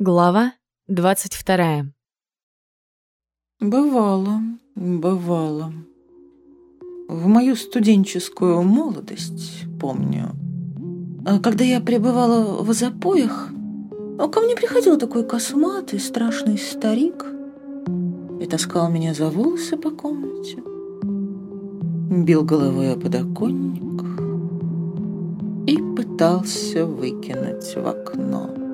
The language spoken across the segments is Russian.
Глава 22. Бывало, бывало. В мою студенческую молодость, помню, а когда я пребывала в запоях, а ко мне приходил такой косматый страшный старик и таскал меня за волосы по комнате, бил головой о подоконник и пытался выкинуть в окно.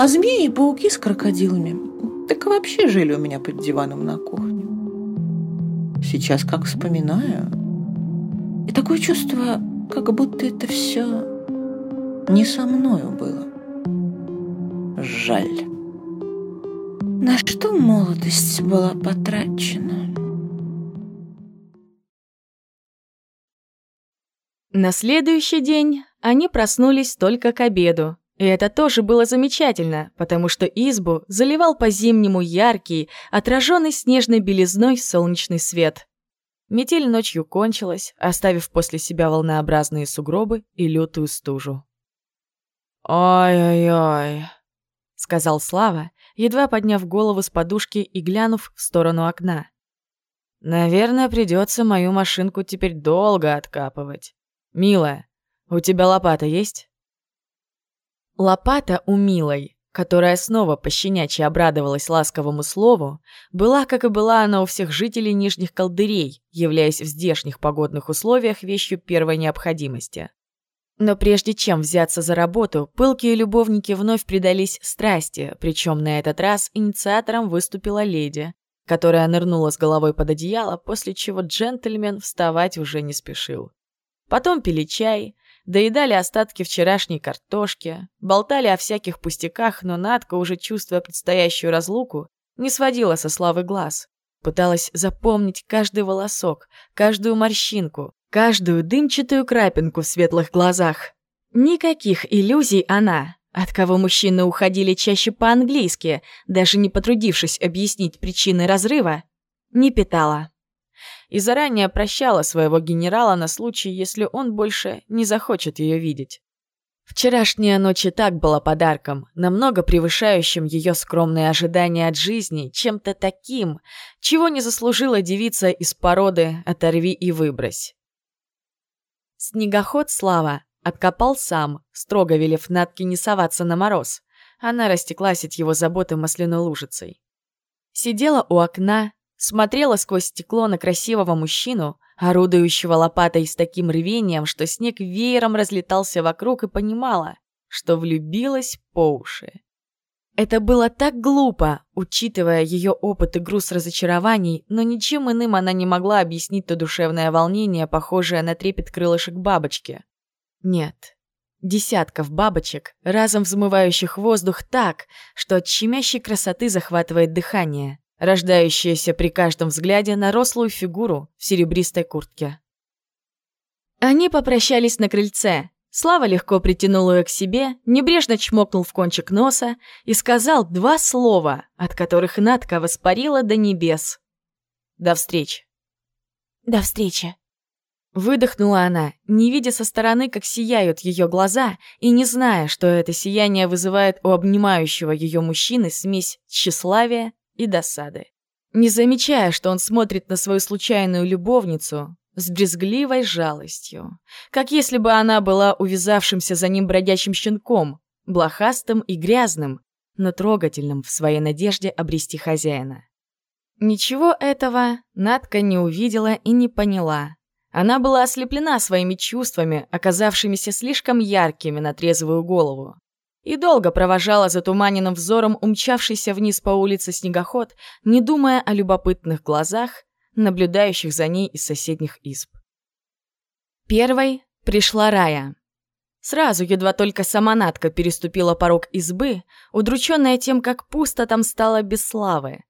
А змеи и пауки с крокодилами так вообще жили у меня под диваном на кухне. Сейчас как вспоминаю, и такое чувство, как будто это все не со мною было. Жаль. На что молодость была потрачена? На следующий день они проснулись только к обеду, и это тоже было замечательно, потому что избу заливал по-зимнему яркий, отраженный снежной белизной солнечный свет. Метель ночью кончилась, оставив после себя волнообразные сугробы и лютую стужу. «Ой-ой-ой», — сказал Слава, едва подняв голову с подушки и глянув в сторону окна. «Наверное, придется мою машинку теперь долго откапывать. Милая, у тебя лопата есть?» Лопата у Милой, которая снова пощенячьи обрадовалась ласковому слову, была, как и была она у всех жителей Нижних Колдырей, являясь в здешних погодных условиях вещью первой необходимости. Но прежде чем взяться за работу, пылкие любовники вновь предались страсти, причем на этот раз инициатором выступила леди, которая нырнула с головой под одеяло, после чего джентльмен вставать уже не спешил. Потом пили чай, доедали остатки вчерашней картошки, болтали о всяких пустяках, но Надка, уже чувствуя предстоящую разлуку, не сводила со Славы глаз. Пыталась запомнить каждый волосок, каждую морщинку, каждую дымчатую крапинку в светлых глазах. Никаких иллюзий она, от кого мужчины уходили чаще по-английски, даже не потрудившись объяснить причины разрыва, не питала и заранее прощала своего генерала на случай, если он больше не захочет ее видеть. Вчерашняя ночь и так была подарком, намного превышающим ее скромные ожидания от жизни, чем-то таким, чего не заслужила девица из породы «Оторви и выбрось». Снегоход Слава откопал сам, строго велев Натке не соваться на мороз. Она растеклась от его заботы масляной лужицей. Сидела у окна, смотрела сквозь стекло на красивого мужчину, орудующего лопатой с таким рвением, что снег веером разлетался вокруг и понимала, что влюбилась по уши. Это было так глупо, учитывая ее опыт и груз разочарований, но ничем иным она не могла объяснить то душевное волнение, похожее на трепет крылышек бабочки. Нет, десятков бабочек, разом взмывающих воздух так, что от щемящей красоты захватывает дыхание рождающаяся при каждом взгляде на рослую фигуру в серебристой куртке. Они попрощались на крыльце. Слава легко притянул ее к себе, небрежно чмокнул в кончик носа и сказал два слова, от которых Надка воспарила до небес. «До встречи». «До встречи», Выдохнула она, не видя со стороны, как сияют ее глаза, и не зная, что это сияние вызывает у обнимающего ее мужчины смесь тщеславия и досады. Не замечая, что он смотрит на свою случайную любовницу с брезгливой жалостью, как если бы она была увязавшимся за ним бродячим щенком, блохастым и грязным, но трогательным в своей надежде обрести хозяина. Ничего этого Надка не увидела и не поняла. Она была ослеплена своими чувствами, оказавшимися слишком яркими на трезвую голову и долго провожала затуманенным взором умчавшийся вниз по улице снегоход, не думая о любопытных глазах, наблюдающих за ней из соседних изб. Первой пришла Рая. Сразу, едва только сама Натка переступила порог избы, удрученная тем, как пусто там стало без славы.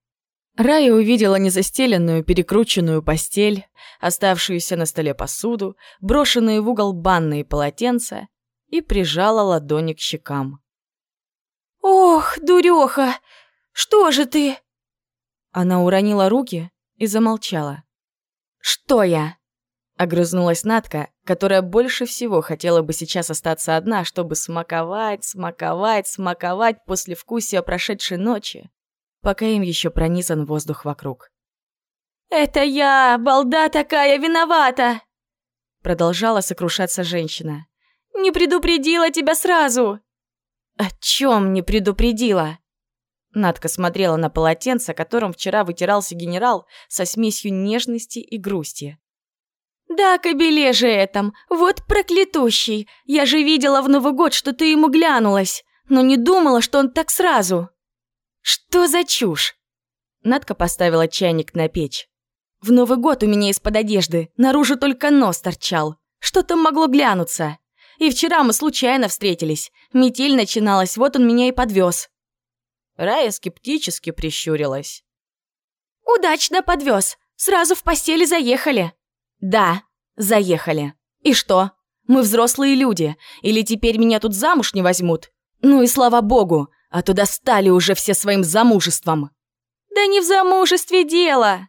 Рая увидела незастеленную, перекрученную постель, оставшуюся на столе посуду, брошенные в угол банные полотенца и прижала ладони к щекам. «Ох, дуреха! Что же ты?» Она уронила руки и замолчала. «Что я?» Огрызнулась Натка, которая больше всего хотела бы сейчас остаться одна, чтобы смаковать, смаковать, смаковать после вкусия прошедшей ночи, пока им еще пронизан воздух вокруг. «Это я, балда такая, виновата!» Продолжала сокрушаться женщина. «Не предупредила тебя сразу!» «О чем не предупредила?» Надка смотрела на полотенце, которым вчера вытирался генерал со смесью нежности и грусти. «Да, кобеле же этом, вот проклятущий! Я же видела в Новый год, что ты ему глянулась, но не думала, что он так сразу!» «Что за чушь?» Надка поставила чайник на печь. «В Новый год у меня из-под одежды наружу только нос торчал. Что там могло глянуться? И вчера мы случайно встретились. Метель начиналась, вот он меня и подвез. Рая скептически прищурилась. «Удачно подвез. Сразу в постели заехали». «Да, заехали. И что? Мы взрослые люди. Или теперь меня тут замуж не возьмут? Ну и слава богу, а то достали уже все своим замужеством». «Да не в замужестве дело!»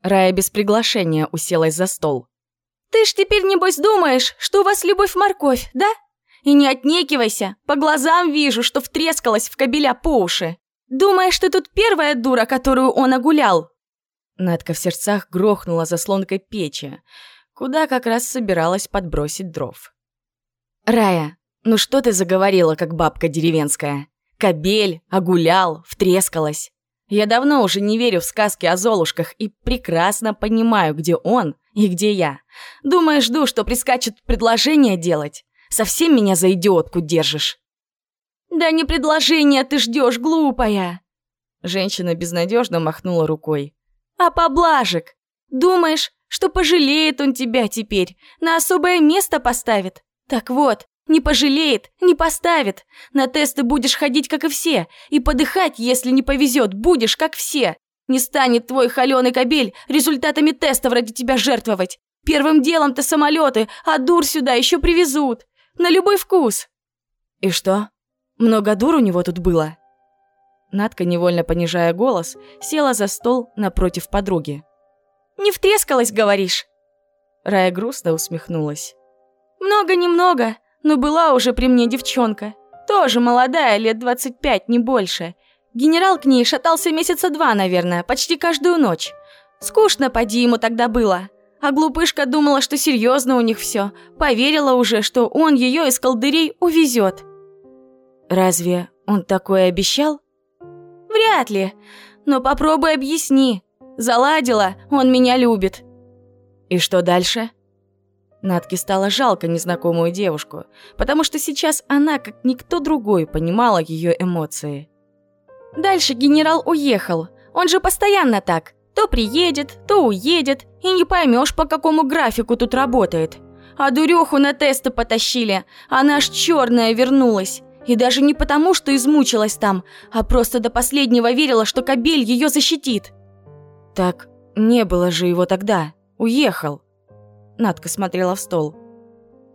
Рая без приглашения уселась за стол. «Ты ж теперь, небось, думаешь, что у вас любовь-морковь, да? И не отнекивайся, по глазам вижу, что втрескалась в кабеля по уши. Думаешь, ты тут первая дура, которую он огулял?» Надка в сердцах грохнула заслонкой печи, куда как раз собиралась подбросить дров. «Рая, ну что ты заговорила, как бабка деревенская? Кобель, огулял, втрескалась. Я давно уже не верю в сказки о Золушках и прекрасно понимаю, где он и где я. Думаешь, жду, что прискачет предложение делать? Совсем меня за идиотку держишь?» «Да не предложение ты ждешь, глупая!» Женщина безнадежно махнула рукой а поблажек. Думаешь, что пожалеет он тебя теперь, на особое место поставит? Так вот, не пожалеет, не поставит. На тесты будешь ходить, как и все, и подыхать, если не повезет, будешь, как все. Не станет твой холеный кобель результатами тестов ради тебя жертвовать. Первым делом-то самолеты, а дур сюда еще привезут. На любой вкус. И что? Много дур у него тут было? Надка, невольно понижая голос, села за стол напротив подруги. «Не втрескалась, говоришь?» Рая грустно усмехнулась. «Много-немного, но была уже при мне девчонка. Тоже молодая, лет 25, не больше. Генерал к ней шатался месяца два, наверное, почти каждую ночь. Скучно поди ему тогда было. А глупышка думала, что серьезно у них все. Поверила уже, что он ее из колдырей увезет. «Разве он такое обещал?» Вряд ли. Но попробуй объясни. Заладила, он меня любит. И что дальше? Натке стало жалко незнакомую девушку, потому что сейчас она, как никто другой, понимала ее эмоции. Дальше генерал уехал. Он же постоянно так. То приедет, то уедет, и не поймешь, по какому графику тут работает. А дуреху на тесты потащили, она аж черная вернулась. И даже не потому, что измучилась там, а просто до последнего верила, что кобель ее защитит. Так не было же его тогда. Уехал. Надка смотрела в стол.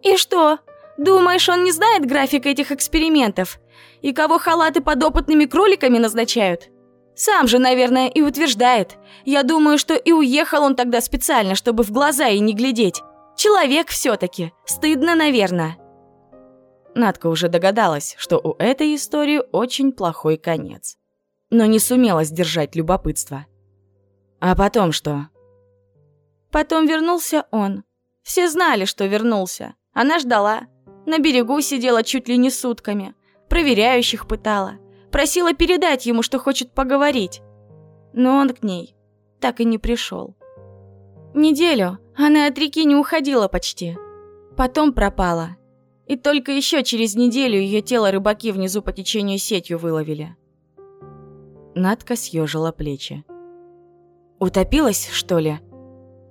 И что? Думаешь, он не знает график этих экспериментов? И кого халаты под опытными кроликами назначают? Сам же, наверное, и утверждает. Я думаю, что и уехал он тогда специально, чтобы в глаза и не глядеть. Человек все-таки. Стыдно, наверное. Надка уже догадалась, что у этой истории очень плохой конец. Но не сумела сдержать любопытство. А потом что? Потом вернулся он. Все знали, что вернулся. Она ждала. На берегу сидела чуть ли не сутками. Проверяющих пытала. Просила передать ему, что хочет поговорить. Но он к ней так и не пришел. Неделю она от реки не уходила почти. Потом пропала. И только еще через неделю ее тело рыбаки внизу по течению сетью выловили. Надка съежила плечи. «Утопилась, что ли?»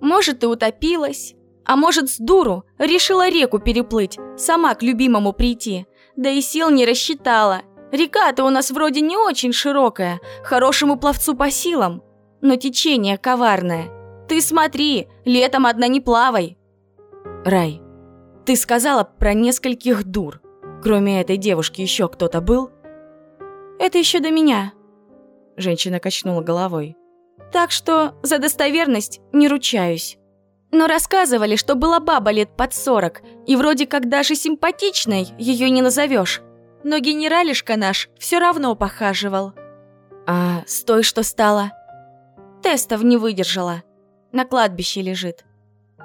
«Может, и утопилась. А может, с дуру решила реку переплыть, сама к любимому прийти. Да и сил не рассчитала. Река-то у нас вроде не очень широкая, хорошему пловцу по силам. Но течение коварное. Ты смотри, летом одна не плавай». «Рай, ты сказала про нескольких дур. Кроме этой девушки еще кто-то был? Это еще до меня. Женщина качнула головой. Так что за достоверность не ручаюсь. Но рассказывали, что была баба лет под сорок, и вроде как даже симпатичной ее не назовешь. Но генералишка наш все равно похаживал. А с той, что стало? Тестов не выдержала. На кладбище лежит.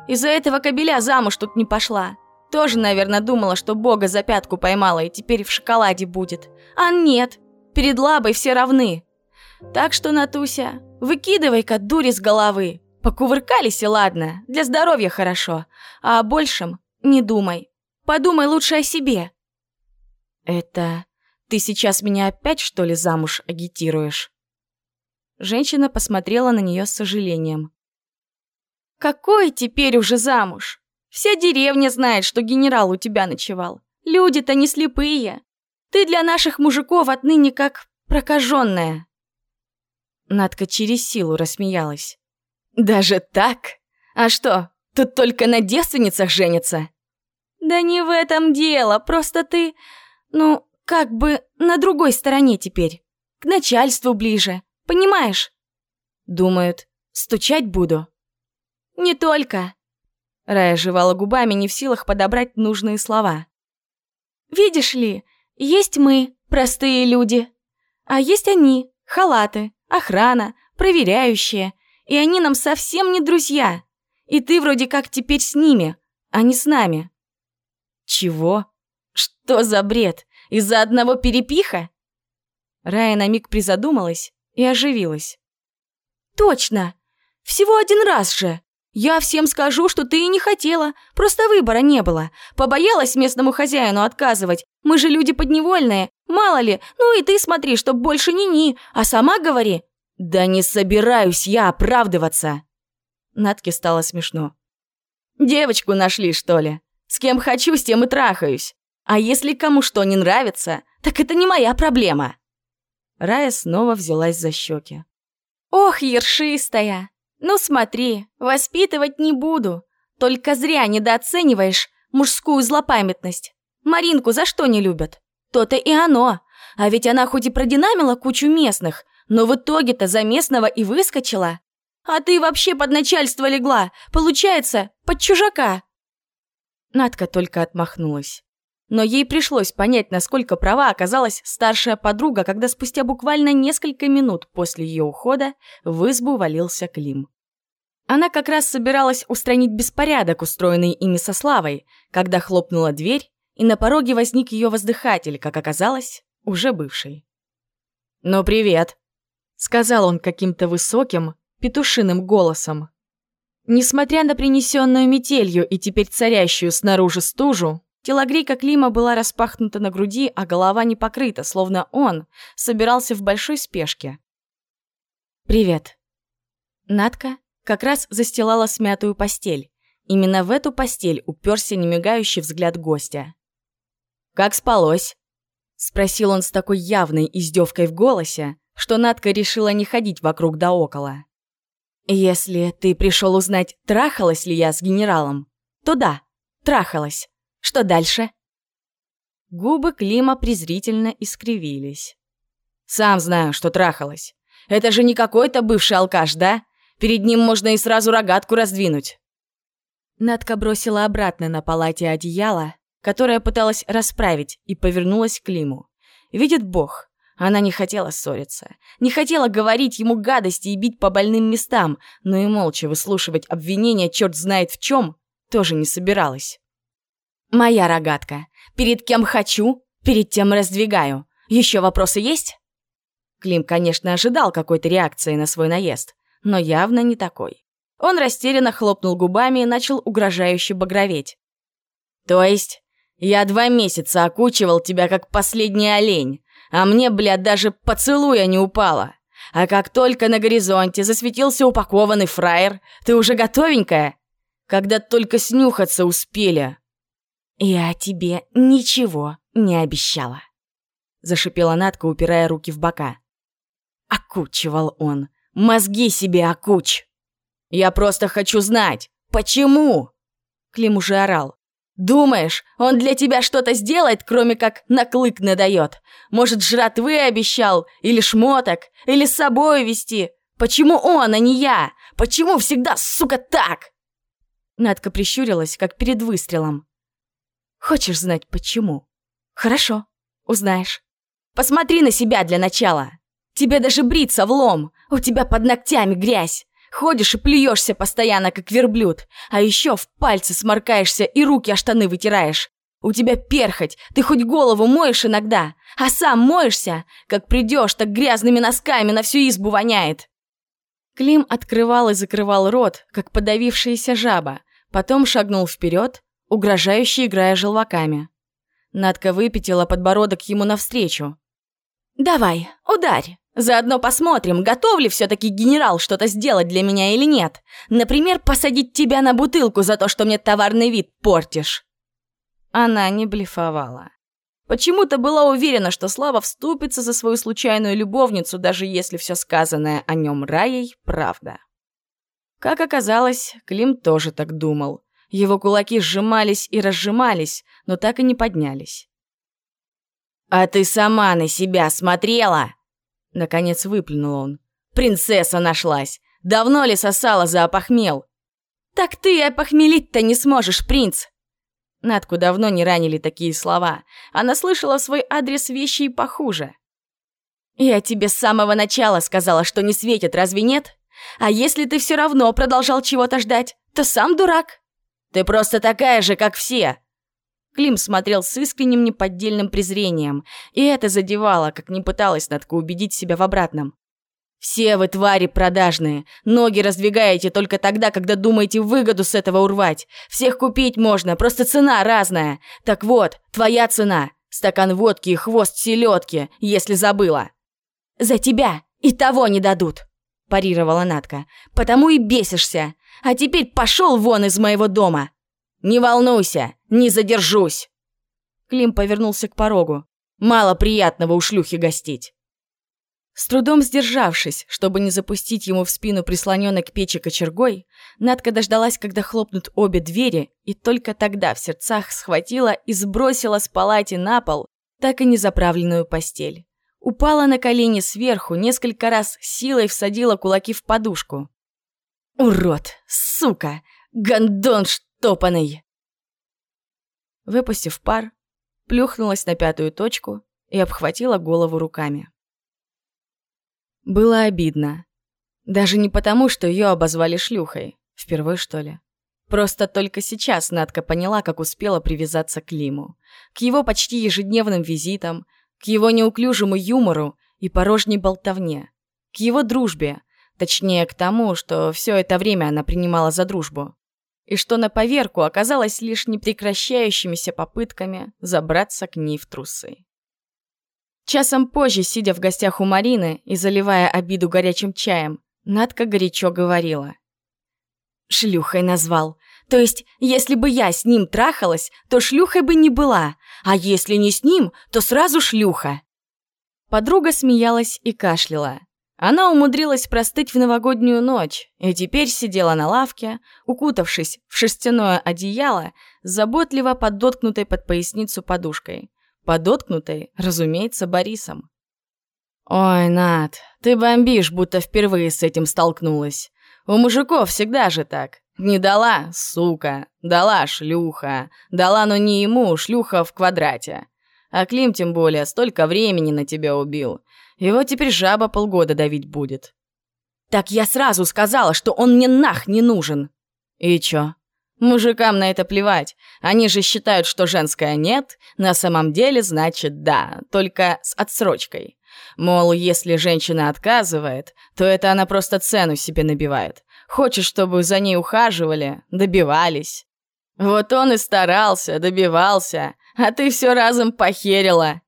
Из-за этого кобеля замуж тут не пошла. Тоже, наверное, думала, что бога за пятку поймала и теперь в шоколаде будет. А нет, перед лабой все равны. Так что, Натуся, выкидывай-ка дури с головы. Покувыркались и ладно, для здоровья хорошо. А о большем не думай. Подумай лучше о себе. Это ты сейчас меня опять, что ли, замуж агитируешь? Женщина посмотрела на нее с сожалением. Какой теперь уже замуж? Вся деревня знает, что генерал у тебя ночевал. Люди-то не слепые. Ты для наших мужиков отныне как прокаженная. Надка через силу рассмеялась. Даже так? А что, тут только на девственницах женятся? Да не в этом дело, просто ты, ну, как бы на другой стороне теперь. К начальству ближе, понимаешь? Думают, стучать буду. Не только. Рая жевала губами, не в силах подобрать нужные слова. «Видишь ли, есть мы, простые люди, а есть они, халаты, охрана, проверяющие, и они нам совсем не друзья. И ты вроде как теперь с ними, а не с нами». «Чего? Что за бред? Из-за одного перепиха?» Рая на миг призадумалась и оживилась. «Точно! Всего один раз же! Я всем скажу, что ты и не хотела, просто выбора не было. Побоялась местному хозяину отказывать. Мы же люди подневольные, мало ли. Ну и ты смотри, чтоб больше ни-ни, а сама говори. Да не собираюсь я оправдываться. Натке стало смешно. Девочку нашли, что ли? С кем хочу, с тем и трахаюсь. А если кому что не нравится, так это не моя проблема. Рая снова взялась за щеки. Ох, ершистая, «Ну смотри, воспитывать не буду. Только зря недооцениваешь мужскую злопамятность. Маринку за что не любят? То-то и оно. А ведь она хоть и продинамила кучу местных, но в итоге-то за местного и выскочила. А ты вообще под начальство легла, получается, под чужака». Надка только отмахнулась. Но ей пришлось понять, насколько права оказалась старшая подруга, когда спустя буквально несколько минут после ее ухода в избу валился Клим. Она как раз собиралась устранить беспорядок, устроенный ими со Славой, когда хлопнула дверь, и на пороге возник ее воздыхатель, как оказалось, уже бывший. «Ну, привет!» — сказал он каким-то высоким, петушиным голосом. Несмотря на принесенную метелью и теперь царящую снаружи стужу, Телогрейка Клима была распахнута на груди, а голова не покрыта, словно он собирался в большой спешке. «Привет». Надка как раз застилала смятую постель. Именно в эту постель уперся немигающий взгляд гостя. «Как спалось?» — спросил он с такой явной издевкой в голосе, что Надка решила не ходить вокруг да около. «Если ты пришел узнать, трахалась ли я с генералом, то да, трахалась. Что дальше?» Губы Клима презрительно искривились. «Сам знаю, что трахалась. Это же не какой-то бывший алкаш, да? Перед ним можно и сразу рогатку раздвинуть». Надка бросила обратно на палате одеяло, которое пыталась расправить, и повернулась к Климу. Видит Бог, она не хотела ссориться, не хотела говорить ему гадости и бить по больным местам, но и молча выслушивать обвинения черт знает в чем тоже не собиралась. Моя рогатка. Перед кем хочу, перед тем раздвигаю. Еще вопросы есть? Клим, конечно, ожидал какой-то реакции на свой наезд, но явно не такой. Он растерянно хлопнул губами и начал угрожающе багроветь. «То есть, я два месяца окучивал тебя, как последний олень, а мне, блядь, даже поцелуя не упало. А как только на горизонте засветился упакованный фраер, ты уже готовенькая? Когда только снюхаться успели, «Я тебе ничего не обещала», — зашипела Надка, упирая руки в бока. Окучивал он. «Мозги себе окуч!» «Я просто хочу знать, почему?» Клим уже орал. «Думаешь, он для тебя что-то сделает, кроме как на клык надает? Может, жратвы обещал? Или шмоток? Или с собой вести? Почему он, а не я? Почему всегда, сука, так?» Надка прищурилась, как перед выстрелом. «Хочешь знать, почему?» «Хорошо, узнаешь. Посмотри на себя для начала. Тебе даже бриться влом, у тебя под ногтями грязь. Ходишь и плюешься постоянно, как верблюд. А еще в пальцы сморкаешься и руки о штаны вытираешь. У тебя перхоть, ты хоть голову моешь иногда, а сам моешься. Как придешь, так грязными носками на всю избу воняет. Клим открывал и закрывал рот, как подавившаяся жаба, потом шагнул вперед, угрожающе играя желваками. Надка выпятила подбородок ему навстречу. «Давай, ударь!» Заодно посмотрим, готов ли все-таки генерал что-то сделать для меня или нет. Например, посадить тебя на бутылку за то, что мне товарный вид портишь. Она не блефовала. Почему-то была уверена, что Слава вступится за свою случайную любовницу, даже если все сказанное о нем Раей – правда. Как оказалось, Клим тоже так думал. Его кулаки сжимались и разжимались, но так и не поднялись. «А ты сама на себя смотрела?» Наконец выплюнул он. «Принцесса нашлась! Давно ли сосала за опохмел?» «Так ты опохмелить-то не сможешь, принц!» Надку давно не ранили такие слова. Она слышала в свой адрес вещи и похуже. «Я тебе с самого начала сказала, что не светит, разве нет? А если ты все равно продолжал чего-то ждать, то сам дурак. Ты просто такая же, как все!» Клим смотрел с искренним неподдельным презрением, и это задевало, как не пыталась Надка убедить себя в обратном. «Все вы твари продажные, ноги раздвигаете только тогда, когда думаете выгоду с этого урвать. Всех купить можно, просто цена разная. Так вот, твоя цена – стакан водки и хвост селедки, если забыла». «За тебя и того не дадут», – парировала Надка. «Потому и бесишься. А теперь пошел вон из моего дома!» «Не волнуйся, не задержусь!» Клим повернулся к порогу. «Мало приятного у шлюхи гостить!» С трудом сдержавшись, чтобы не запустить ему в спину прислоненной к печи кочергой, Надка дождалась, когда хлопнут обе двери, и только тогда в сердцах схватила и сбросила с палати на пол так и не заправленную постель. Упала на колени сверху, несколько раз силой всадила кулаки в подушку. «Урод! Сука! Гондон штопанный!» Выпустив пар, плюхнулась на пятую точку и обхватила голову руками. Было обидно. Даже не потому, что ее обозвали шлюхой. Впервые, что ли? Просто только сейчас Надка поняла, как успела привязаться к Лиму. К его почти ежедневным визитам, к его неуклюжему юмору и порожней болтовне. К его дружбе, точнее, к тому, что все это время она принимала за дружбу и что на поверку оказалось лишь непрекращающимися попытками забраться к ней в трусы. Часом позже, сидя в гостях у Марины и заливая обиду горячим чаем, Надка горячо говорила. «Шлюхой назвал. То есть, если бы я с ним трахалась, то шлюхой бы не была, а если не с ним, то сразу шлюха». Подруга смеялась и кашляла. Она умудрилась простыть в новогоднюю ночь и теперь сидела на лавке, укутавшись в шерстяное одеяло, заботливо подоткнутой под поясницу подушкой. Подоткнутой, разумеется, Борисом. «Ой, Над, ты бомбишь, будто впервые с этим столкнулась. У мужиков всегда же так. Не дала, сука, дала шлюха. Дала, но не ему, шлюха в квадрате. А Клим, тем более, столько времени на тебя убил. Его теперь жаба полгода давить будет. Так я сразу сказала, что он мне нах не нужен. И чё? Мужикам на это плевать. Они же считают, что женское «нет» на самом деле значит «да», только с отсрочкой. Мол, если женщина отказывает, то это она просто цену себе набивает. Хочет, чтобы за ней ухаживали, добивались. Вот он и старался, добивался, а ты все разом похерила.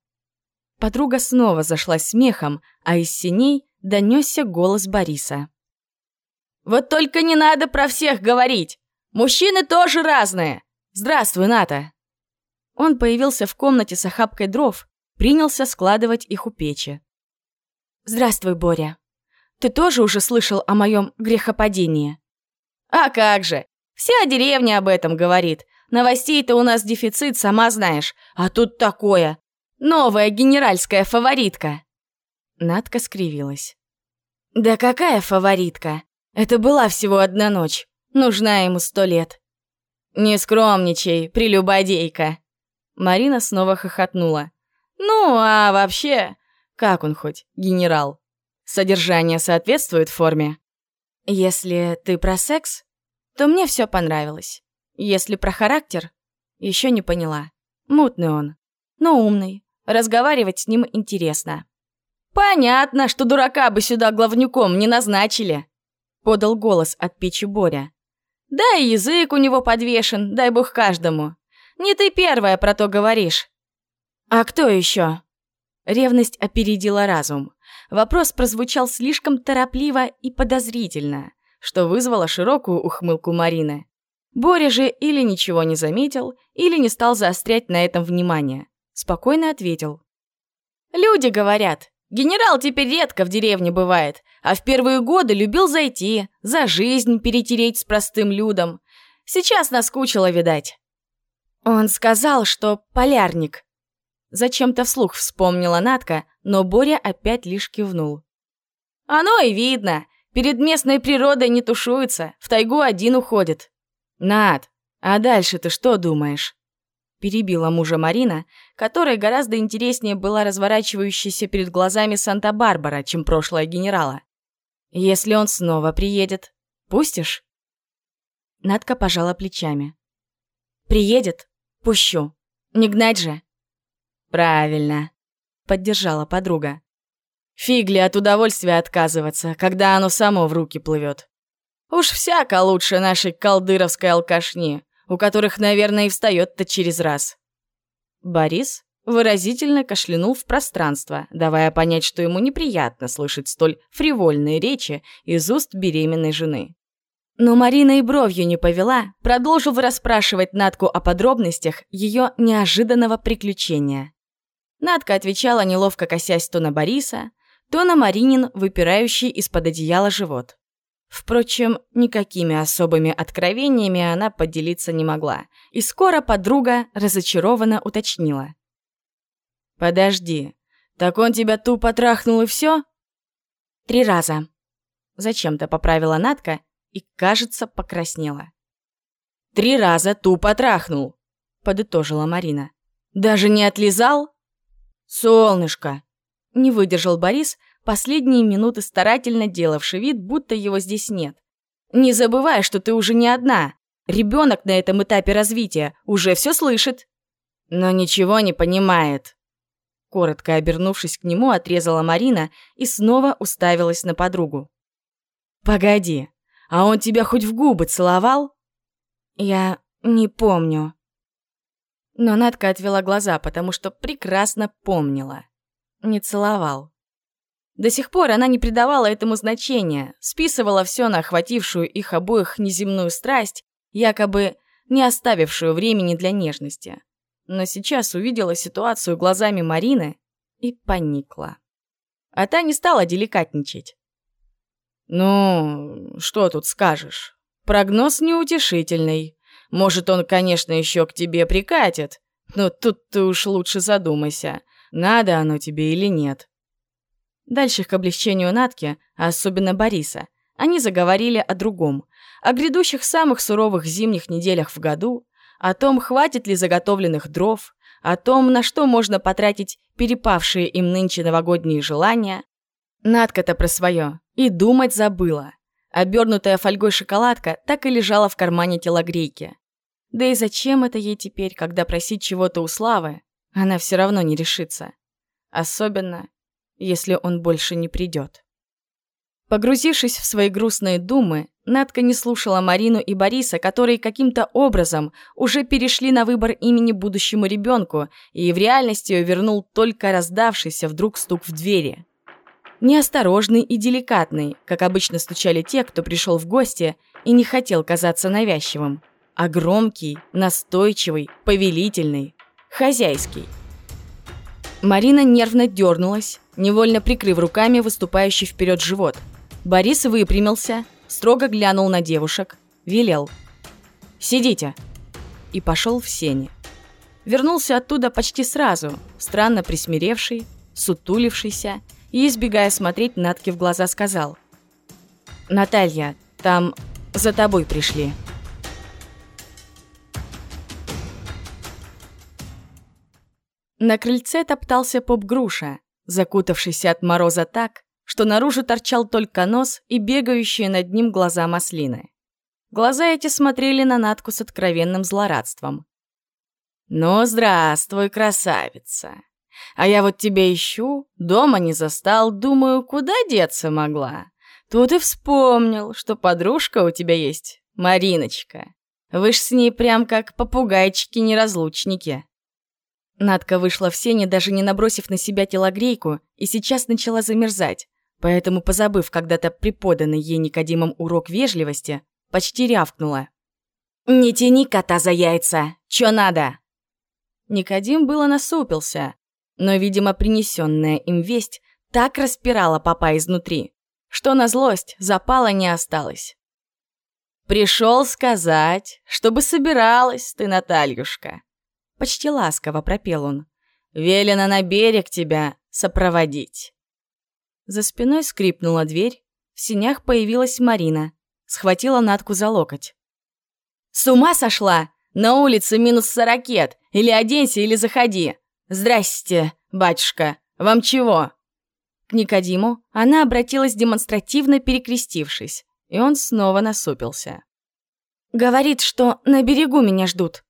Подруга снова зашлась смехом, а из синей донесся голос Бориса. «Вот только не надо про всех говорить! Мужчины тоже разные! Здравствуй, Ната!» Он появился в комнате с охапкой дров, принялся складывать их у печи. «Здравствуй, Боря. Ты тоже уже слышал о моем грехопадении?» «А как же! Вся деревня об этом говорит. Новостей-то у нас дефицит, сама знаешь. А тут такое. Новая генеральская фаворитка!» Надка скривилась. «Да какая фаворитка? Это была всего одна ночь. Нужна ему сто лет. «Не скромничай, прелюбодейка!» Марина снова хохотнула. «Ну, а вообще, как он хоть, генерал? Содержание соответствует форме?» «Если ты про секс, то мне все понравилось. Если про характер, еще не поняла. Мутный он, но умный. Разговаривать с ним интересно». «Понятно, что дурака бы сюда главнюком не назначили», — подал голос от печи Боря. «Да и язык у него подвешен, дай бог каждому. Не ты первая про то говоришь». «А кто еще?» Ревность опередила разум. Вопрос прозвучал слишком торопливо и подозрительно, что вызвало широкую ухмылку Марины. Боря же или ничего не заметил, или не стал заострять на этом внимание. Спокойно ответил. «Люди говорят, генерал теперь редко в деревне бывает, а в первые годы любил зайти, за жизнь перетереть с простым людом. Сейчас наскучило, видать». Он сказал, что полярник. Зачем-то вслух вспомнила Натка, но Боря опять лишь кивнул. «Оно и видно. Перед местной природой не тушуется, в тайгу один уходит». «Над, а дальше ты что думаешь?» Перебила мужа Марина, которой гораздо интереснее была разворачивающаяся перед глазами Санта-Барбара, чем прошлое генерала. «Если он снова приедет, пустишь?» Надка пожала плечами. «Приедет? Пущу. Не гнать же!» «Правильно», — поддержала подруга. «Фигли от удовольствия отказываться, когда оно само в руки плывет. Уж всяко лучше нашей колдыровской алкашни, у которых, наверное, и встает-то через раз». Борис выразительно кашлянул в пространство, давая понять, что ему неприятно слышать столь фривольные речи из уст беременной жены. Но Марина и бровью не повела, продолжив расспрашивать Натку о подробностях ее неожиданного приключения. Надка отвечала, неловко косясь то на Бориса, то на Маринин, выпирающий из-под одеяла живот. Впрочем, никакими особыми откровениями она поделиться не могла, и скоро подруга разочарованно уточнила. «Подожди, так он тебя тупо трахнул и все?» «Три раза». Зачем-то поправила Надка и, кажется, покраснела. «Три раза тупо трахнул», — подытожила Марина. «Даже не отлизал?» «Солнышко!» Не выдержал Борис, последние минуты старательно делавший вид, будто его здесь нет. «Не забывай, что ты уже не одна. Ребенок на этом этапе развития уже все слышит». «Но ничего не понимает». Коротко обернувшись к нему, отрезала Марина и снова уставилась на подругу. «Погоди, а он тебя хоть в губы целовал?» «Я не помню», но Надка отвела глаза, потому что прекрасно помнила. Не целовал. До сих пор она не придавала этому значения, списывала все на охватившую их обоих неземную страсть, якобы не оставившую времени для нежности. Но сейчас увидела ситуацию глазами Марины и поникла. А та не стала деликатничать. «Ну, что тут скажешь? Прогноз неутешительный. Может, он, конечно, еще к тебе прикатит, но тут ты уж лучше задумайся, надо оно тебе или нет». Дальше к облегчению Натки, а особенно Бориса, они заговорили о другом, о грядущих самых суровых зимних неделях в году, о том, хватит ли заготовленных дров, о том, на что можно потратить перепавшие им нынче новогодние желания. Надка-то про свое и думать забыла. Обернутая фольгой шоколадка так и лежала в кармане телогрейки. Да и зачем это ей теперь, когда просить чего-то у Славы, она все равно не решится. Особенно, если он больше не придет. Погрузившись в свои грустные думы, Надка не слушала Марину и Бориса, которые каким-то образом уже перешли на выбор имени будущему ребенку, и в реальности ее вернул только раздавшийся вдруг стук в двери. Неосторожный и деликатный, как обычно стучали те, кто пришел в гости и не хотел казаться навязчивым, а громкий, настойчивый, повелительный, хозяйский. Марина нервно дернулась, невольно прикрыв руками выступающий вперед живот. Борис выпрямился, строго глянул на девушек, велел. «Сидите!» И пошел в сени. Вернулся оттуда почти сразу, странно присмиревший, сутулившийся и, избегая смотреть Натке в глаза, сказал. «Наталья, там за тобой пришли». На крыльце топтался поп-груша, закутавшийся от мороза так, что наружу торчал только нос и бегающие над ним глаза маслины. Глаза эти смотрели на Натку с откровенным злорадством. «Ну, здравствуй, красавица! А я вот тебя ищу, дома не застал, думаю, куда деться могла. Тут и вспомнил, что подружка у тебя есть, Мариночка. Вы ж с ней прям как попугайчики-неразлучники». Надка вышла в сене, даже не набросив на себя телогрейку, и сейчас начала замерзать, поэтому, позабыв когда-то преподанный ей Никодимом урок вежливости, почти рявкнула. «Не тяни кота за яйца! Чё надо?» Никодим было насупился, но, видимо, принесенная им весть так распирала папа изнутри, что на злость запала не осталось. «Пришел сказать, чтобы собиралась ты, Натальюшка», Почти ласково пропел он. «Велено на берег тебя сопроводить». За спиной скрипнула дверь, в синях появилась Марина, схватила Натку за локоть. «С ума сошла? На улице минус сорокет! Или оденься, или заходи! Здрасте, батюшка, вам чего?» К Никодиму она обратилась демонстративно перекрестившись, и он снова насупился. «Говорит, что на берегу меня ждут»,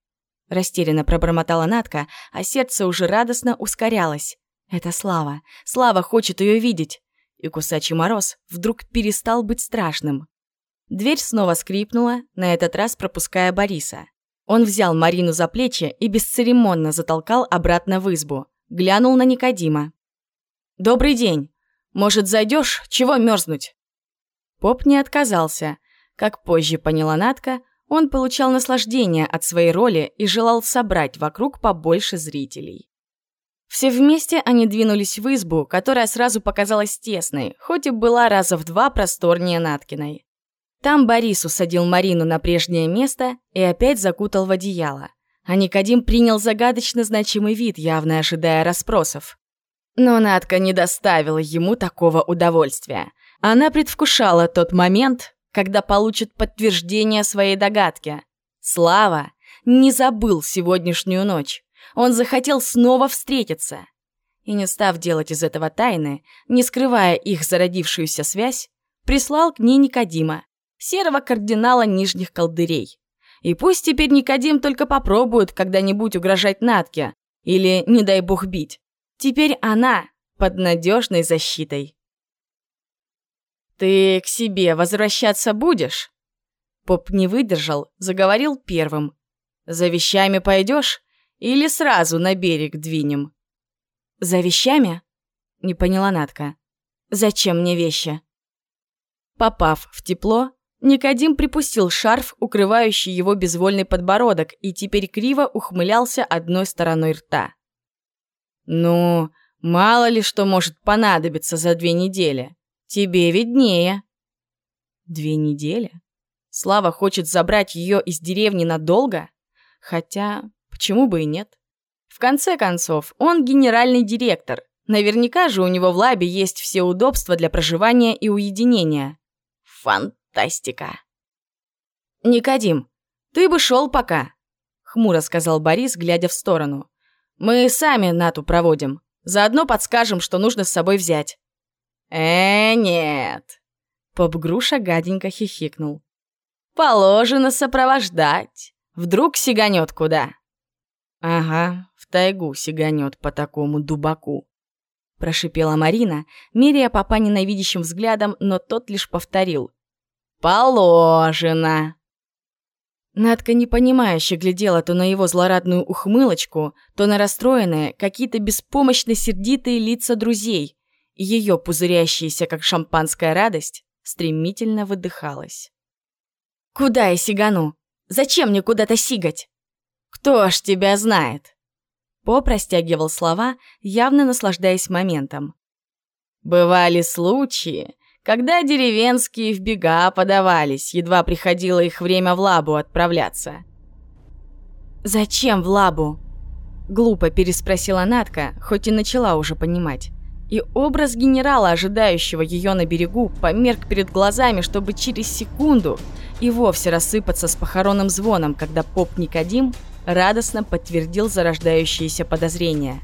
Растерянно пробормотала Натка, а сердце уже радостно ускорялось. Это Слава. Слава хочет ее видеть. И кусачий мороз вдруг перестал быть страшным. Дверь снова скрипнула, на этот раз пропуская Бориса. Он взял Марину за плечи и бесцеремонно затолкал обратно в избу. Глянул на Никодима. «Добрый день. Может, зайдешь? Чего мерзнуть?» Поп не отказался. Как позже поняла Натка, он получал наслаждение от своей роли и желал собрать вокруг побольше зрителей. Все вместе они двинулись в избу, которая сразу показалась тесной, хоть и была раза в два просторнее Наткиной. Там Борис усадил Марину на прежнее место и опять закутал в одеяло. А Никодим принял загадочно значимый вид, явно ожидая расспросов. Но Натка не доставила ему такого удовольствия. Она предвкушала тот момент, когда получит подтверждение своей догадки. Слава не забыл сегодняшнюю ночь. Он захотел снова встретиться. И не став делать из этого тайны, не скрывая их зародившуюся связь, прислал к ней Никодима, серого кардинала нижних колдырей. И пусть теперь Никодим только попробует когда-нибудь угрожать Натке или, не дай бог, бить. Теперь она под надежной защитой. «Ты к себе возвращаться будешь?» Поп не выдержал, заговорил первым. «За вещами пойдешь или сразу на берег двинем?» «За вещами?» — не поняла Натка. «Зачем мне вещи?» Попав в тепло, Никодим припустил шарф, укрывающий его безвольный подбородок, и теперь криво ухмылялся одной стороной рта. «Ну, мало ли что может понадобиться за две недели. Тебе виднее. Две недели? Слава хочет забрать ее из деревни надолго? Хотя, почему бы и нет? В конце концов, он генеральный директор. Наверняка же у него в лабе есть все удобства для проживания и уединения. Фантастика. Никодим, ты бы шел пока, хмуро сказал Борис, глядя в сторону. Мы сами Нату проводим. Заодно подскажем, что нужно с собой взять. «Э, нет!» Поп-груша гаденько хихикнул. «Положено сопровождать. Вдруг сиганет куда?» «Ага, в тайгу сиганет по такому дубаку», прошипела Марина, меряя папа ненавидящим взглядом, но тот лишь повторил. «Положено!» Надка непонимающе глядела то на его злорадную ухмылочку, то на расстроенные, какие-то беспомощно сердитые лица друзей, ее пузырящаяся, как шампанская радость, стремительно выдыхалась. «Куда я сигану? Зачем мне куда-то сигать?» «Кто ж тебя знает?» Поп растягивал слова, явно наслаждаясь моментом. «Бывали случаи, когда деревенские в бега подавались, едва приходило их время в лабу отправляться». «Зачем в лабу?» Глупо переспросила Натка, хоть и начала уже понимать и образ генерала, ожидающего ее на берегу, померк перед глазами, чтобы через секунду и вовсе рассыпаться с похоронным звоном, когда поп Никодим радостно подтвердил зарождающиеся подозрения.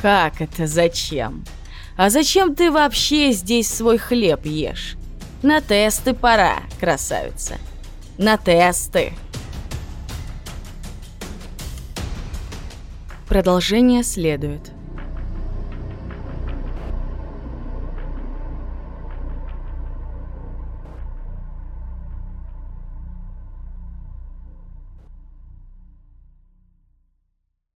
«Как это? Зачем? А зачем ты вообще здесь свой хлеб ешь? На тесты пора, красавица. На тесты!» Продолжение следует.